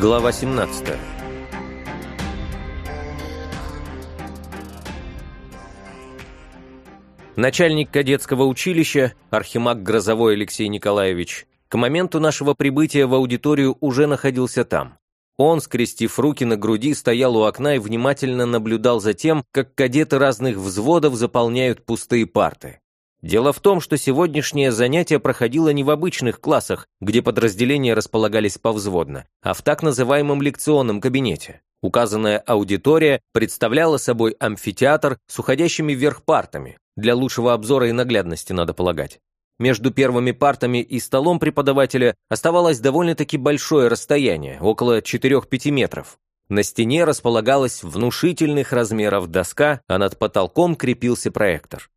Глава 17 Начальник кадетского училища, архимаг Грозовой Алексей Николаевич, к моменту нашего прибытия в аудиторию уже находился там. Он, скрестив руки на груди, стоял у окна и внимательно наблюдал за тем, как кадеты разных взводов заполняют пустые парты. Дело в том, что сегодняшнее занятие проходило не в обычных классах, где подразделения располагались повзводно, а в так называемом лекционном кабинете. Указанная аудитория представляла собой амфитеатр с уходящими вверх партами, для лучшего обзора и наглядности, надо полагать. Между первыми партами и столом преподавателя оставалось довольно-таки большое расстояние, около 4-5 метров. На стене располагалась внушительных размеров доска, а над потолком крепился проектор.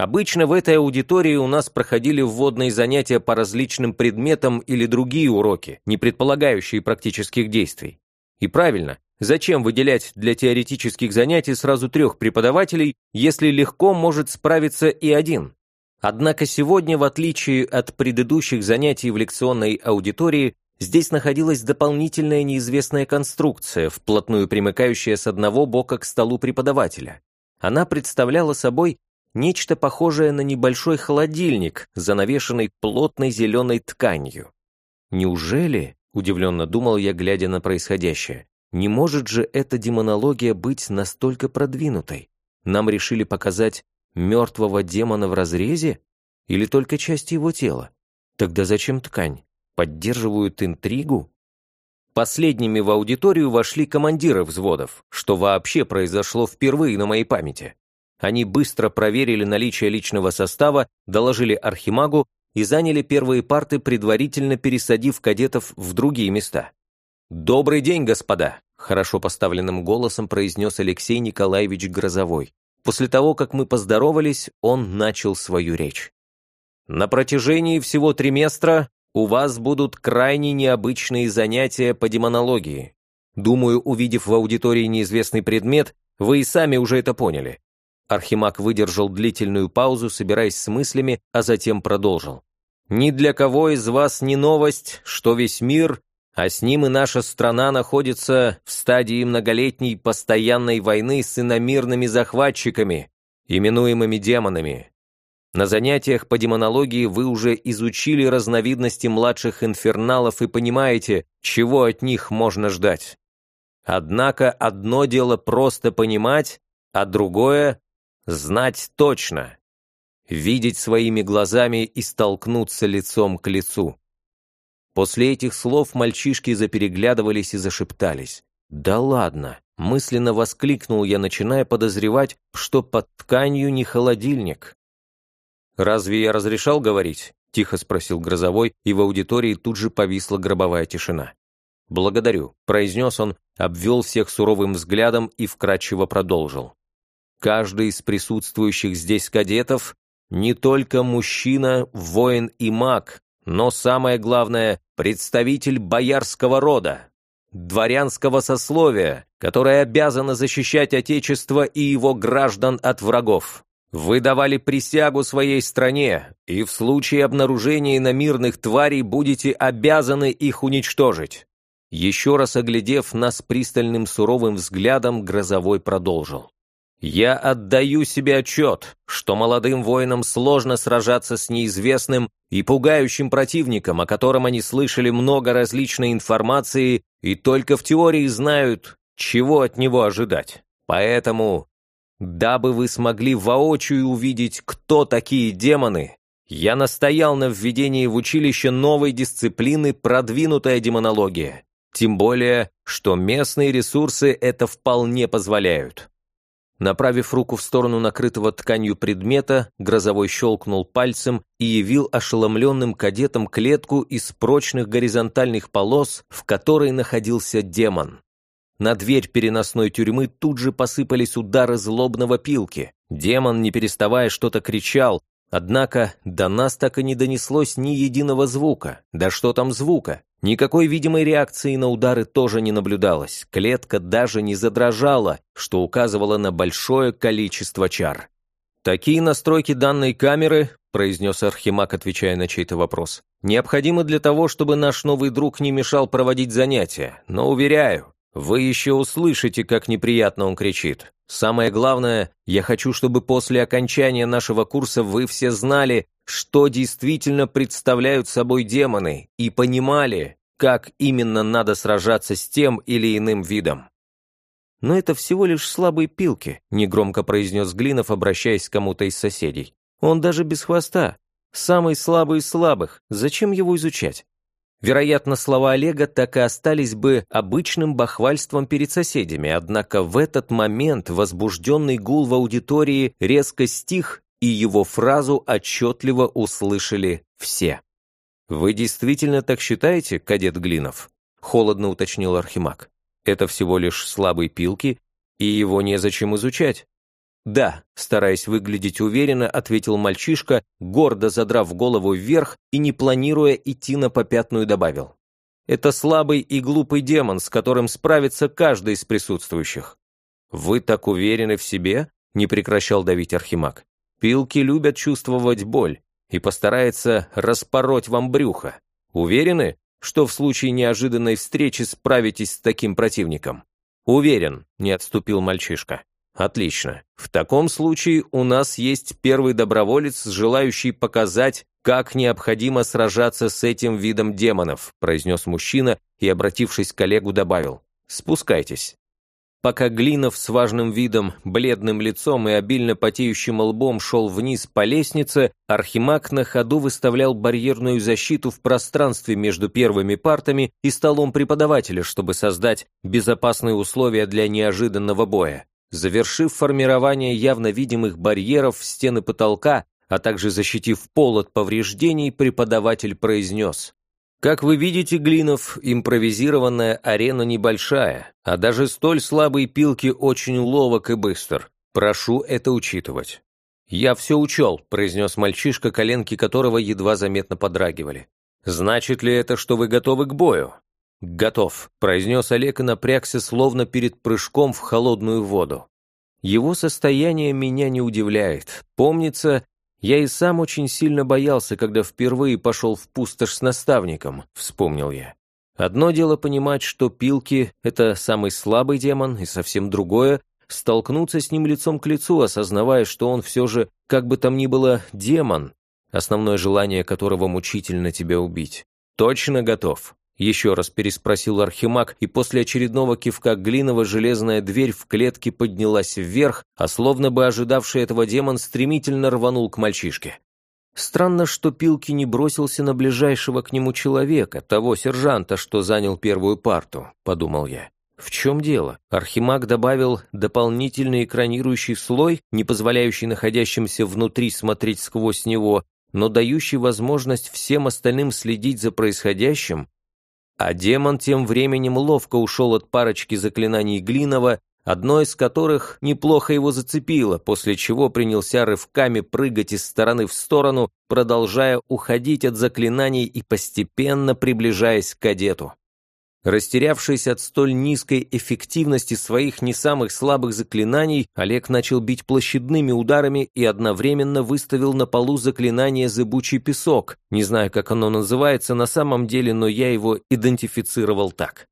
Обычно в этой аудитории у нас проходили вводные занятия по различным предметам или другие уроки, не предполагающие практических действий. И правильно, зачем выделять для теоретических занятий сразу трех преподавателей, если легко может справиться и один? Однако сегодня, в отличие от предыдущих занятий в лекционной аудитории, здесь находилась дополнительная неизвестная конструкция, вплотную примыкающая с одного бока к столу преподавателя. Она представляла собой Нечто похожее на небольшой холодильник, занавешенный плотной зеленой тканью. Неужели, удивленно думал я, глядя на происходящее, не может же эта демонология быть настолько продвинутой? Нам решили показать мертвого демона в разрезе? Или только часть его тела? Тогда зачем ткань? Поддерживают интригу? Последними в аудиторию вошли командиры взводов, что вообще произошло впервые на моей памяти. Они быстро проверили наличие личного состава, доложили архимагу и заняли первые парты, предварительно пересадив кадетов в другие места. «Добрый день, господа!» – хорошо поставленным голосом произнес Алексей Николаевич Грозовой. После того, как мы поздоровались, он начал свою речь. «На протяжении всего триместра у вас будут крайне необычные занятия по демонологии. Думаю, увидев в аудитории неизвестный предмет, вы и сами уже это поняли. Архимаг выдержал длительную паузу, собираясь с мыслями, а затем продолжил. «Ни для кого из вас не новость, что весь мир, а с ним и наша страна находится в стадии многолетней постоянной войны с иномирными захватчиками, именуемыми демонами. На занятиях по демонологии вы уже изучили разновидности младших инферналов и понимаете, чего от них можно ждать. Однако одно дело просто понимать, а другое Знать точно. Видеть своими глазами и столкнуться лицом к лицу. После этих слов мальчишки запереглядывались и зашептались. «Да ладно!» — мысленно воскликнул я, начиная подозревать, что под тканью не холодильник. «Разве я разрешал говорить?» — тихо спросил Грозовой, и в аудитории тут же повисла гробовая тишина. «Благодарю», — произнес он, обвел всех суровым взглядом и вкратчиво продолжил. Каждый из присутствующих здесь кадетов не только мужчина, воин и маг, но самое главное – представитель боярского рода, дворянского сословия, которое обязано защищать Отечество и его граждан от врагов. Вы давали присягу своей стране, и в случае обнаружения иномирных тварей будете обязаны их уничтожить. Еще раз оглядев нас пристальным суровым взглядом, Грозовой продолжил. Я отдаю себе отчет, что молодым воинам сложно сражаться с неизвестным и пугающим противником, о котором они слышали много различной информации и только в теории знают, чего от него ожидать. Поэтому, дабы вы смогли воочию увидеть, кто такие демоны, я настоял на введении в училище новой дисциплины «Продвинутая демонология». Тем более, что местные ресурсы это вполне позволяют. Направив руку в сторону накрытого тканью предмета, Грозовой щелкнул пальцем и явил ошеломленным кадетам клетку из прочных горизонтальных полос, в которой находился демон. На дверь переносной тюрьмы тут же посыпались удары злобного пилки. Демон, не переставая, что-то кричал, однако до нас так и не донеслось ни единого звука. Да что там звука? Никакой видимой реакции на удары тоже не наблюдалось. Клетка даже не задрожала, что указывало на большое количество чар. Такие настройки данной камеры произнес Архимаг, отвечая на чей-то вопрос. «Необходимо для того, чтобы наш новый друг не мешал проводить занятия, но, уверяю, вы еще услышите, как неприятно он кричит. Самое главное, я хочу, чтобы после окончания нашего курса вы все знали, что действительно представляют собой демоны, и понимали, как именно надо сражаться с тем или иным видом. «Но это всего лишь слабые пилки», — негромко произнес Глинов, обращаясь к кому-то из соседей. «Он даже без хвоста. Самый слабый из слабых. Зачем его изучать?» Вероятно, слова Олега так и остались бы обычным бахвальством перед соседями, однако в этот момент возбужденный гул в аудитории резко стих, и его фразу отчетливо услышали все. «Вы действительно так считаете, кадет Глинов?» — холодно уточнил Архимаг. «Это всего лишь слабые пилки, и его незачем изучать». «Да», — стараясь выглядеть уверенно, ответил мальчишка, гордо задрав голову вверх и не планируя идти на попятную добавил. «Это слабый и глупый демон, с которым справится каждый из присутствующих». «Вы так уверены в себе?» — не прекращал давить Архимаг. «Пилки любят чувствовать боль, и постарается распороть вам брюхо. Уверены, что в случае неожиданной встречи справитесь с таким противником? Уверен, не отступил мальчишка. Отлично. В таком случае у нас есть первый доброволец, желающий показать, как необходимо сражаться с этим видом демонов, произнес мужчина и, обратившись к коллегу, добавил. Спускайтесь. Пока Глинов с важным видом, бледным лицом и обильно потеющим лбом шел вниз по лестнице, Архимаг на ходу выставлял барьерную защиту в пространстве между первыми партами и столом преподавателя, чтобы создать безопасные условия для неожиданного боя. Завершив формирование явно видимых барьеров в стены потолка, а также защитив пол от повреждений, преподаватель произнес как вы видите, Глинов, импровизированная арена небольшая, а даже столь слабые пилки очень ловок и быстр. Прошу это учитывать. «Я все учел», — произнес мальчишка, коленки которого едва заметно подрагивали. «Значит ли это, что вы готовы к бою?» «Готов», — произнес Олег и напрягся, словно перед прыжком в холодную воду. Его состояние меня не удивляет. Помнится, я и сам очень сильно боялся, когда впервые пошел в пустошь с наставником, вспомнил я. Одно дело понимать, что пилки — это самый слабый демон, и совсем другое — столкнуться с ним лицом к лицу, осознавая, что он все же, как бы там ни было, демон, основное желание которого мучительно тебя убить. Точно готов. Еще раз переспросил Архимаг, и после очередного кивка Глинова железная дверь в клетке поднялась вверх, а словно бы ожидавший этого демон стремительно рванул к мальчишке. Странно, что Пилки не бросился на ближайшего к нему человека, того сержанта, что занял первую парту, подумал я. В чем дело? Архимаг добавил дополнительный экранирующий слой, не позволяющий находящимся внутри смотреть сквозь него, но дающий возможность всем остальным следить за происходящим, а демон тем временем ловко ушел от парочки заклинаний Глинова, одно из которых неплохо его зацепило, после чего принялся рывками прыгать из стороны в сторону, продолжая уходить от заклинаний и постепенно приближаясь к кадету. Растерявшись от столь низкой эффективности своих не самых слабых заклинаний, Олег начал бить площадными ударами и одновременно выставил на полу заклинание «Зыбучий песок». Не знаю, как оно называется на самом деле, но я его идентифицировал так.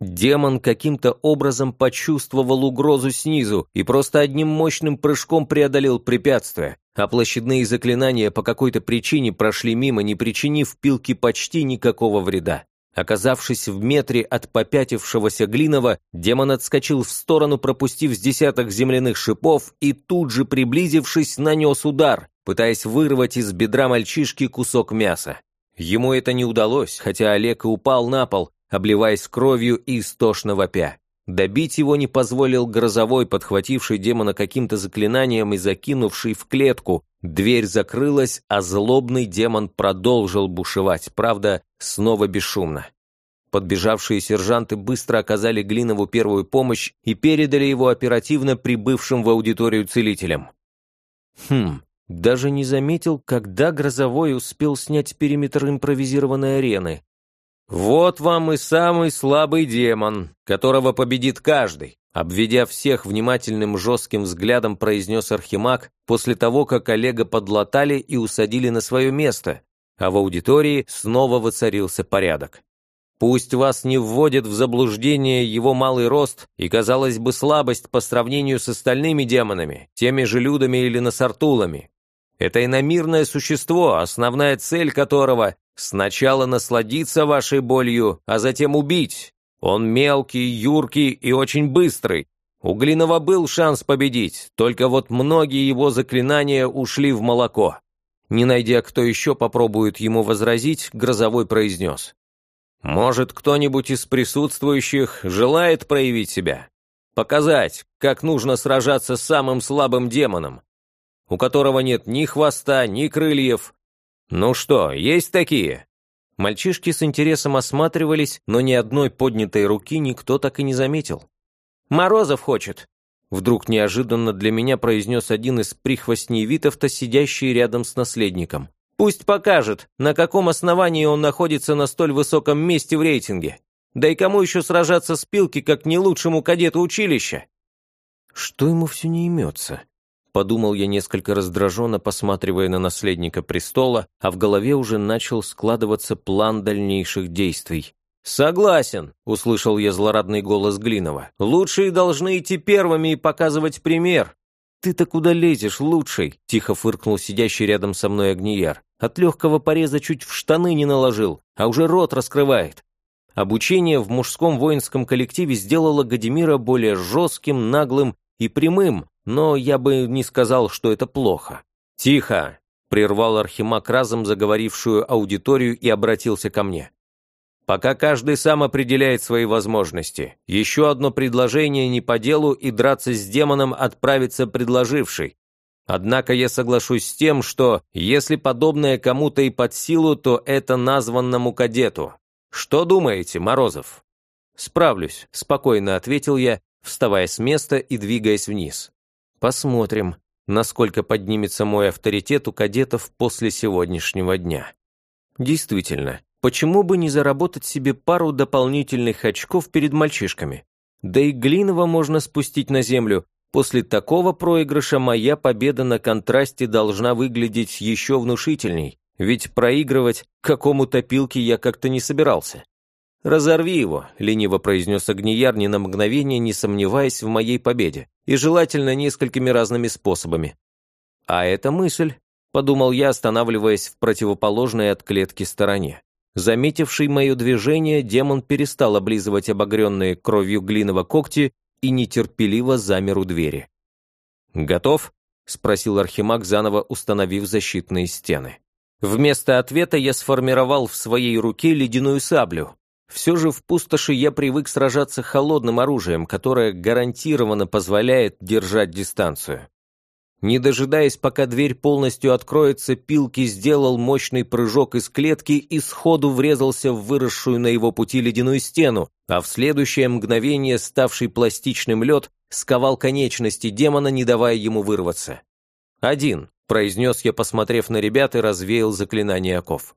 Демон каким-то образом почувствовал угрозу снизу и просто одним мощным прыжком преодолел препятствие, а площадные заклинания по какой-то причине прошли мимо, не причинив пилке почти никакого вреда. Оказавшись в метре от попятившегося Глинова, демон отскочил в сторону, пропустив с десяток земляных шипов и тут же, приблизившись, нанес удар, пытаясь вырвать из бедра мальчишки кусок мяса. Ему это не удалось, хотя Олег и упал на пол, обливаясь кровью и истошно вопя. Добить его не позволил грозовой, подхвативший демона каким-то заклинанием и закинувший в клетку. Дверь закрылась, а злобный демон продолжил бушевать, правда, снова бесшумно. Подбежавшие сержанты быстро оказали Глинову первую помощь и передали его оперативно прибывшим в аудиторию целителям. Хм, даже не заметил, когда Грозовой успел снять периметр импровизированной арены. «Вот вам и самый слабый демон, которого победит каждый», Обведя всех внимательным жестким взглядом, произнес Архимаг после того, как Олега подлатали и усадили на свое место, а в аудитории снова воцарился порядок. Пусть вас не вводит в заблуждение его малый рост и, казалось бы, слабость по сравнению с остальными демонами, теми же людами или насартулами. Это иномирное существо, основная цель которого – сначала насладиться вашей болью, а затем убить, он мелкий, юркий и очень быстрый. У Глинова был шанс победить, только вот многие его заклинания ушли в молоко. Не найдя, кто еще попробует ему возразить, Грозовой произнес. «Может, кто-нибудь из присутствующих желает проявить себя? Показать, как нужно сражаться с самым слабым демоном, у которого нет ни хвоста, ни крыльев. Ну что, есть такие?» Мальчишки с интересом осматривались, но ни одной поднятой руки никто так и не заметил. «Морозов хочет!» Вдруг неожиданно для меня произнес один из прихвостней Витовта, сидящий рядом с наследником. «Пусть покажет, на каком основании он находится на столь высоком месте в рейтинге. Да и кому еще сражаться с пилки, как не лучшему кадету училища?» Что ему все не имется? Подумал я несколько раздраженно, посматривая на наследника престола, а в голове уже начал складываться план дальнейших действий. «Согласен», — услышал я злорадный голос Глинова. «Лучшие должны идти первыми и показывать пример». «Ты-то куда лезешь, лучший?» — тихо фыркнул сидящий рядом со мной огнияр. «От легкого пореза чуть в штаны не наложил, а уже рот раскрывает». Обучение в мужском воинском коллективе сделало Гадимира более жестким, наглым и прямым, но я бы не сказал, что это плохо. «Тихо!» – прервал Архимаг разом заговорившую аудиторию и обратился ко мне. «Пока каждый сам определяет свои возможности. Еще одно предложение не по делу и драться с демоном отправится предложивший. Однако я соглашусь с тем, что если подобное кому-то и под силу, то это названному кадету. Что думаете, Морозов?» «Справлюсь», – спокойно ответил я, вставая с места и двигаясь вниз. Посмотрим, насколько поднимется мой авторитет у кадетов после сегодняшнего дня. Действительно, почему бы не заработать себе пару дополнительных очков перед мальчишками? Да и Глинова можно спустить на землю. После такого проигрыша моя победа на контрасте должна выглядеть еще внушительней, ведь проигрывать какому-то пилке я как-то не собирался. «Разорви его», — лениво произнес Огнияр, ни на мгновение не сомневаясь в моей победе, и желательно несколькими разными способами. «А это мысль», — подумал я, останавливаясь в противоположной от клетки стороне. Заметивший мое движение, демон перестал облизывать обогренные кровью глиного когти и нетерпеливо замер у двери. «Готов?» — спросил Архимаг, заново установив защитные стены. Вместо ответа я сформировал в своей руке ледяную саблю, все же в пустоши я привык сражаться холодным оружием, которое гарантированно позволяет держать дистанцию. Не дожидаясь, пока дверь полностью откроется, Пилки сделал мощный прыжок из клетки и сходу врезался в выросшую на его пути ледяную стену, а в следующее мгновение ставший пластичным лед сковал конечности демона, не давая ему вырваться. «Один», — произнес я, посмотрев на ребят, и развеял заклинание оков.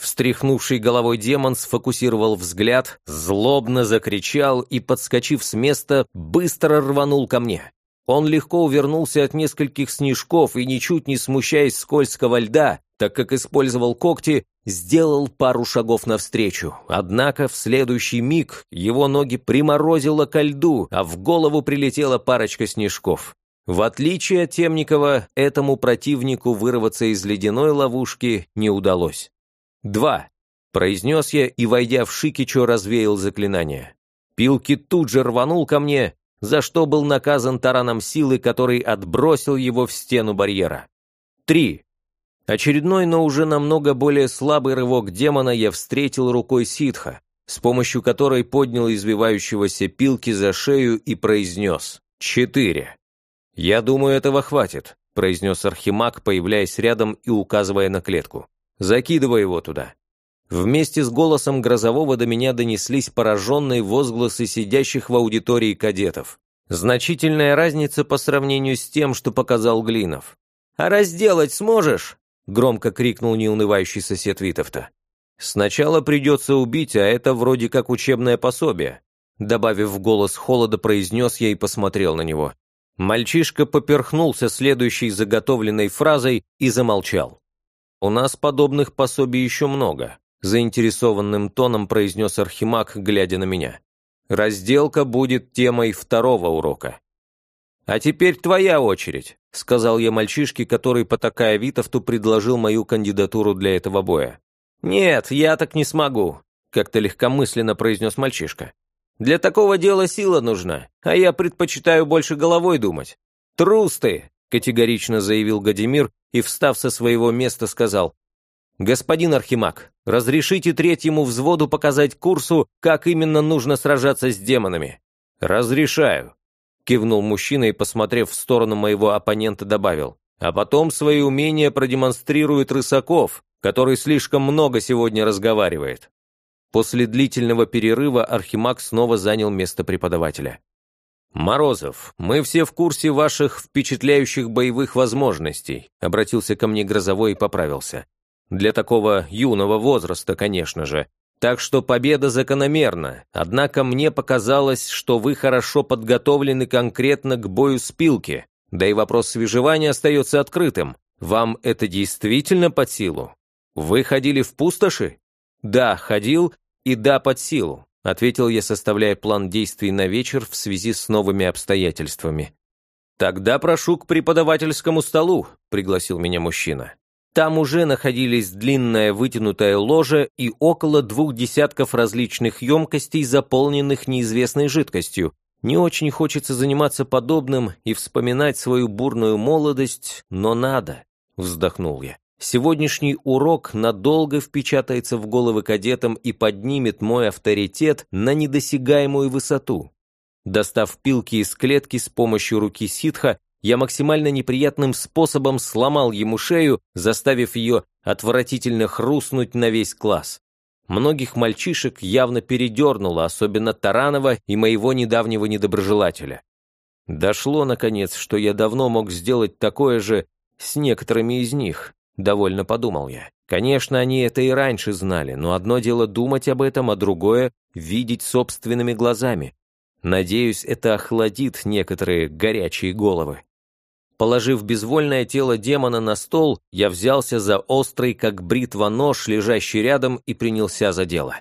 Встряхнувший головой демон сфокусировал взгляд, злобно закричал и, подскочив с места, быстро рванул ко мне. Он легко увернулся от нескольких снежков и, ничуть не смущаясь скользкого льда, так как использовал когти, сделал пару шагов навстречу. Однако в следующий миг его ноги приморозило ко льду, а в голову прилетела парочка снежков. В отличие от Темникова, этому противнику вырваться из ледяной ловушки не удалось. «Два!» – произнес я и, войдя в Шикичо, развеял заклинание. Пилки тут же рванул ко мне, за что был наказан тараном силы, который отбросил его в стену барьера. Три. Очередной, но уже намного более слабый рывок демона я встретил рукой ситха, с помощью которой поднял извивающегося пилки за шею и произнес «Четыре». «Я думаю, этого хватит», – произнес Архимаг, появляясь рядом и указывая на клетку. Закидывай его туда». Вместе с голосом Грозового до меня донеслись пораженные возгласы сидящих в аудитории кадетов. Значительная разница по сравнению с тем, что показал Глинов. «А разделать сможешь?» — громко крикнул неунывающий сосед Витовта. «Сначала придется убить, а это вроде как учебное пособие. добавив в голос холода, произнес я и посмотрел на него. Мальчишка поперхнулся следующей заготовленной фразой и замолчал. «У нас подобных пособий еще много», – заинтересованным тоном произнес Архимаг, глядя на меня. «Разделка будет темой второго урока». «А теперь твоя очередь», – сказал я мальчишке, который, потакая Витовту, предложил мою кандидатуру для этого боя. «Нет, я так не смогу», – как-то легкомысленно произнес мальчишка. Для такого дела сила нужна, а я предпочитаю больше головой думать. Трус ты, категорично заявил Гадимир и, встав со своего места, сказал, «Господин Архимаг, разрешите третьему взводу показать курсу, как именно нужно сражаться с демонами?» «Разрешаю», — кивнул мужчина и, посмотрев в сторону моего оппонента, добавил, «а потом свои умения продемонстрирует Рысаков, который слишком много сегодня разговаривает». После длительного перерыва Архимаг снова занял место преподавателя. «Морозов, мы все в курсе ваших впечатляющих боевых возможностей», обратился ко мне Грозовой и поправился. «Для такого юного возраста, конечно же. Так что победа закономерна, однако мне показалось, что вы хорошо подготовлены конкретно к бою с пилки, да и вопрос свежевания остается открытым. Вам это действительно под силу? Вы ходили в пустоши?» «Да, ходил, «И да, под силу», — ответил я, составляя план действий на вечер в связи с новыми обстоятельствами. «Тогда прошу к преподавательскому столу», — пригласил меня мужчина. Там уже находились длинная вытянутая ложа и около двух десятков различных емкостей, заполненных неизвестной жидкостью. Не очень хочется заниматься подобным и вспоминать свою бурную молодость, но надо, вздохнул я. Сегодняшний урок надолго впечатается в головы кадетам и поднимет мой авторитет на недосягаемую высоту. Достав пилки из клетки с помощью руки ситха, я максимально неприятным способом сломал ему шею, заставив ее отвратительно хрустнуть на весь класс. Многих мальчишек явно передернуло, особенно Таранова и моего недавнего недоброжелателя. Дошло, наконец, что я давно мог сделать такое же с некоторыми из них, Довольно подумал я. Конечно, они это и раньше знали, но одно дело думать об этом, а другое — видеть собственными глазами. Надеюсь, это охладит некоторые горячие головы. Положив безвольное тело демона на стол, я взялся за острый, как бритва, нож, лежащий рядом, и принялся за дело.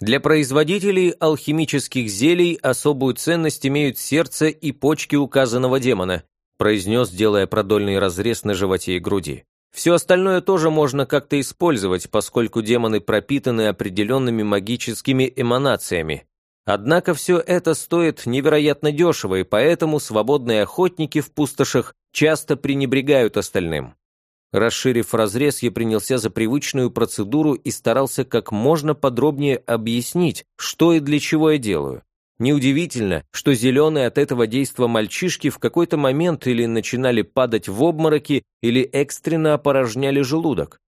Для производителей алхимических зелий особую ценность имеют сердце и почки указанного демона, произнес, делая продольный разрез на животе и груди. Все остальное тоже можно как-то использовать, поскольку демоны пропитаны определенными магическими эманациями. Однако все это стоит невероятно дешево, и поэтому свободные охотники в пустошах часто пренебрегают остальным. Расширив разрез, я принялся за привычную процедуру и старался как можно подробнее объяснить, что и для чего я делаю. Неудивительно, что зеленые от этого действа мальчишки в какой-то момент или начинали падать в обмороки, или экстренно опорожняли желудок.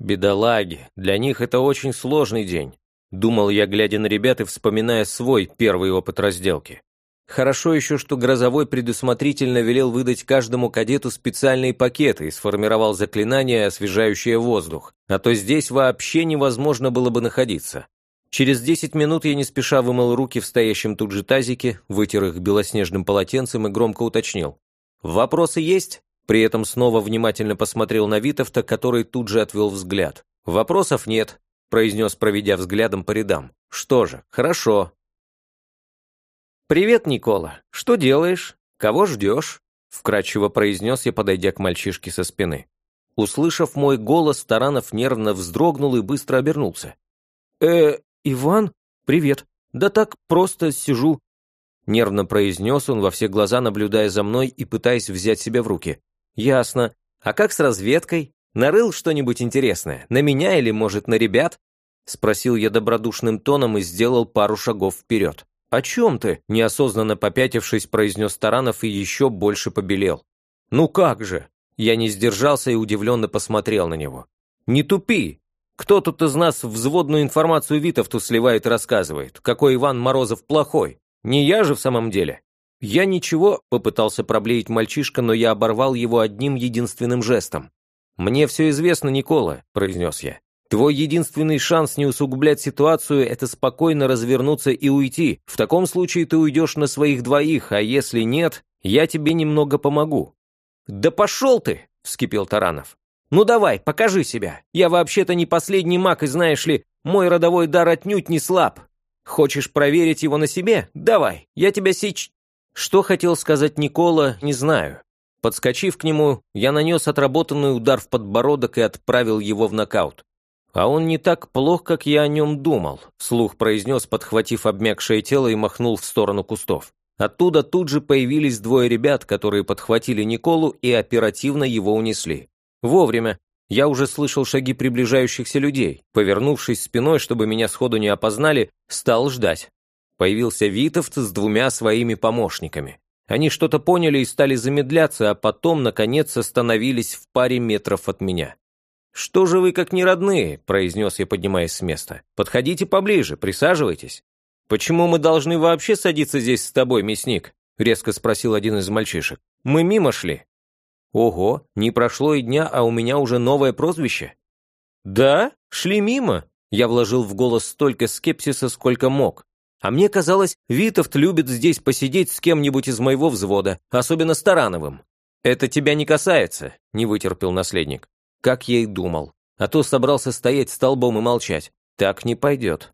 Бедолаги, для них это очень сложный день. Думал я, глядя на ребят и вспоминая свой первый опыт разделки. Хорошо еще, что Грозовой предусмотрительно велел выдать каждому кадету специальные пакеты и сформировал заклинание, освежающее воздух, а то здесь вообще невозможно было бы находиться. Через десять минут я не спеша вымыл руки в стоящем тут же тазике, вытер их белоснежным полотенцем и громко уточнил. «Вопросы есть?» При этом снова внимательно посмотрел на Витовта, который тут же отвел взгляд. «Вопросов нет», – произнес, проведя взглядом по рядам. «Что же, хорошо». «Привет, Никола. Что делаешь? Кого ждешь?» – вкратчиво произнес я, подойдя к мальчишке со спины. Услышав мой голос, Таранов нервно вздрогнул и быстро обернулся. «Э, «Иван? Привет. Да так просто сижу». Нервно произнес он во все глаза, наблюдая за мной и пытаясь взять себя в руки. «Ясно. А как с разведкой? Нарыл что-нибудь интересное? На меня или, может, на ребят?» Спросил я добродушным тоном и сделал пару шагов вперед. «О чем ты?» – неосознанно попятившись, произнес Таранов и еще больше побелел. «Ну как же?» Я не сдержался и удивленно посмотрел на него. «Не тупи! Кто тут из нас взводную информацию Витовту сливает и рассказывает, какой Иван Морозов плохой? Не я же в самом деле. Я ничего, попытался проблеять мальчишка, но я оборвал его одним единственным жестом. «Мне все известно, Никола», — произнес я. Твой единственный шанс не усугублять ситуацию – это спокойно развернуться и уйти. В таком случае ты уйдешь на своих двоих, а если нет, я тебе немного помогу». «Да пошел ты!» – вскипел Таранов. «Ну давай, покажи себя. Я вообще-то не последний маг, и знаешь ли, мой родовой дар отнюдь не слаб. Хочешь проверить его на себе? Давай, я тебя сич...» Что хотел сказать Никола, не знаю. Подскочив к нему, я нанес отработанный удар в подбородок и отправил его в нокаут. «А он не так плох, как я о нем думал», — слух произнес, подхватив обмякшее тело и махнул в сторону кустов. Оттуда тут же появились двое ребят, которые подхватили Николу и оперативно его унесли. Вовремя. Я уже слышал шаги приближающихся людей. Повернувшись спиной, чтобы меня сходу не опознали, стал ждать. Появился Витовт с двумя своими помощниками. Они что-то поняли и стали замедляться, а потом, наконец, остановились в паре метров от меня. «Что же вы как неродные?» – произнес я, поднимаясь с места. «Подходите поближе, присаживайтесь». «Почему мы должны вообще садиться здесь с тобой, мясник?» – резко спросил один из мальчишек. «Мы мимо шли». «Ого, не прошло и дня, а у меня уже новое прозвище». «Да? Шли мимо?» Я вложил в голос столько скепсиса, сколько мог. А мне казалось, Витовт любит здесь посидеть с кем-нибудь из моего взвода, особенно с Тарановым. «Это тебя не касается», – не вытерпел наследник. Как я и думал. А то собрался стоять столбом и молчать. Так не пойдет.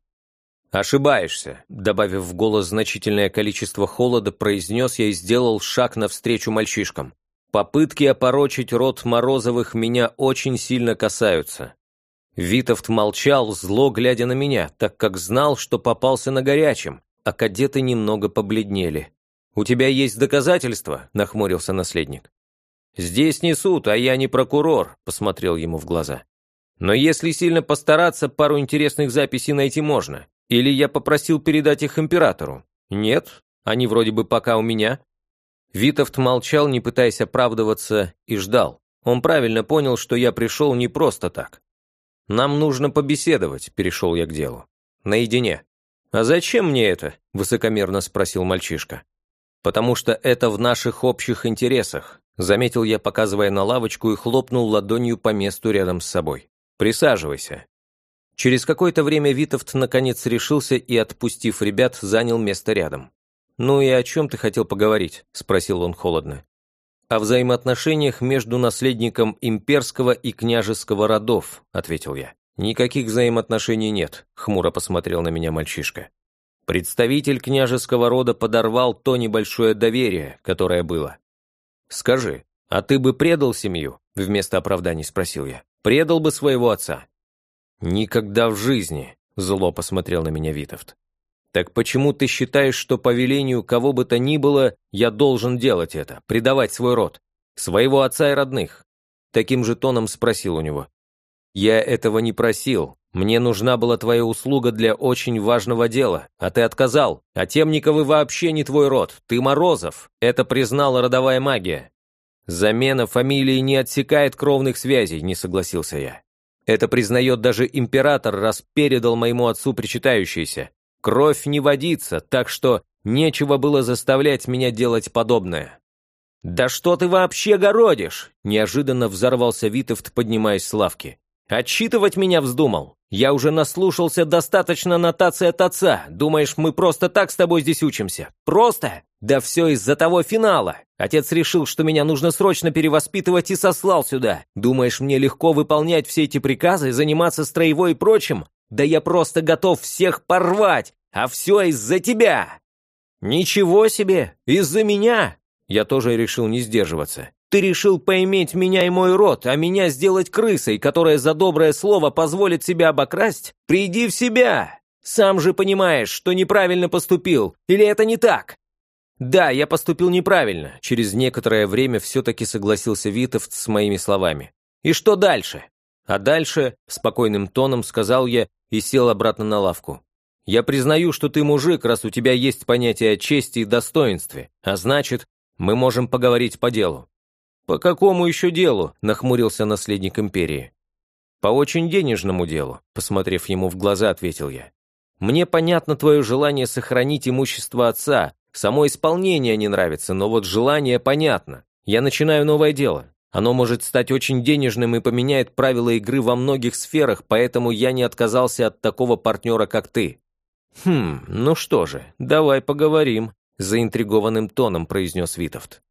«Ошибаешься», — добавив в голос значительное количество холода, произнес я и сделал шаг навстречу мальчишкам. «Попытки опорочить род Морозовых меня очень сильно касаются». Витовт молчал, зло глядя на меня, так как знал, что попался на горячем, а кадеты немного побледнели. «У тебя есть доказательства?» – нахмурился наследник. «Здесь не суд, а я не прокурор», – посмотрел ему в глаза. «Но если сильно постараться, пару интересных записей найти можно. Или я попросил передать их императору? Нет, они вроде бы пока у меня». Витовт молчал, не пытаясь оправдываться, и ждал. Он правильно понял, что я пришел не просто так. «Нам нужно побеседовать», – перешел я к делу. «Наедине». «А зачем мне это?» – высокомерно спросил мальчишка. «Потому что это в наших общих интересах. Заметил я, показывая на лавочку, и хлопнул ладонью по месту рядом с собой. «Присаживайся». Через какое-то время Витовт наконец решился и, отпустив ребят, занял место рядом. «Ну и о чем ты хотел поговорить?» – спросил он холодно. «О взаимоотношениях между наследником имперского и княжеского родов», – ответил я. «Никаких взаимоотношений нет», – хмуро посмотрел на меня мальчишка. Представитель княжеского рода подорвал то небольшое доверие, которое было. «Скажи, а ты бы предал семью?» – вместо оправданий спросил я. «Предал бы своего отца?» «Никогда в жизни», – зло посмотрел на меня Витовт. «Так почему ты считаешь, что по велению кого бы то ни было я должен делать это, предавать свой род, своего отца и родных?» Таким же тоном спросил у него. «Я этого не просил. Мне нужна была твоя услуга для очень важного дела, а ты отказал. А Темниковы вообще не твой род, ты Морозов. Это признала родовая магия». «Замена фамилии не отсекает кровных связей», — не согласился я. «Это признает даже император, раз передал моему отцу причитающееся. Кровь не водится, так что нечего было заставлять меня делать подобное». «Да что ты вообще городишь?» – неожиданно взорвался Витовт, поднимаясь с лавки. «Отчитывать меня вздумал? Я уже наслушался достаточно нотации от отца. Думаешь, мы просто так с тобой здесь учимся? Просто? Да все из-за того финала. Отец решил, что меня нужно срочно перевоспитывать и сослал сюда. Думаешь, мне легко выполнять все эти приказы, заниматься строевой и прочим? Да я просто готов всех порвать, а все из-за тебя. Ничего себе, из-за меня. Я тоже решил не сдерживаться. Ты решил поиметь меня и мой род, а меня сделать крысой, которая за доброе слово позволит себя обокрасть? Приди в себя! Сам же понимаешь, что неправильно поступил, или это не так? Да, я поступил неправильно. Через некоторое время все-таки согласился Витовт с моими словами. И что дальше? А дальше, спокойным тоном сказал я и сел обратно на лавку. Я признаю, что ты мужик, раз у тебя есть понятие о чести и достоинстве, а значит, мы можем поговорить по делу. «По какому еще делу?» – нахмурился наследник империи. «По очень денежному делу», – посмотрев ему в глаза, ответил я. «Мне понятно твое желание сохранить имущество отца. Само исполнение не нравится, но вот желание понятно. Я начинаю новое дело. Оно может стать очень денежным и поменяет правила игры во многих сферах, поэтому я не отказался от такого партнера, как ты». «Хм, ну что же, давай поговорим», – заинтригованным тоном произнес Витовт.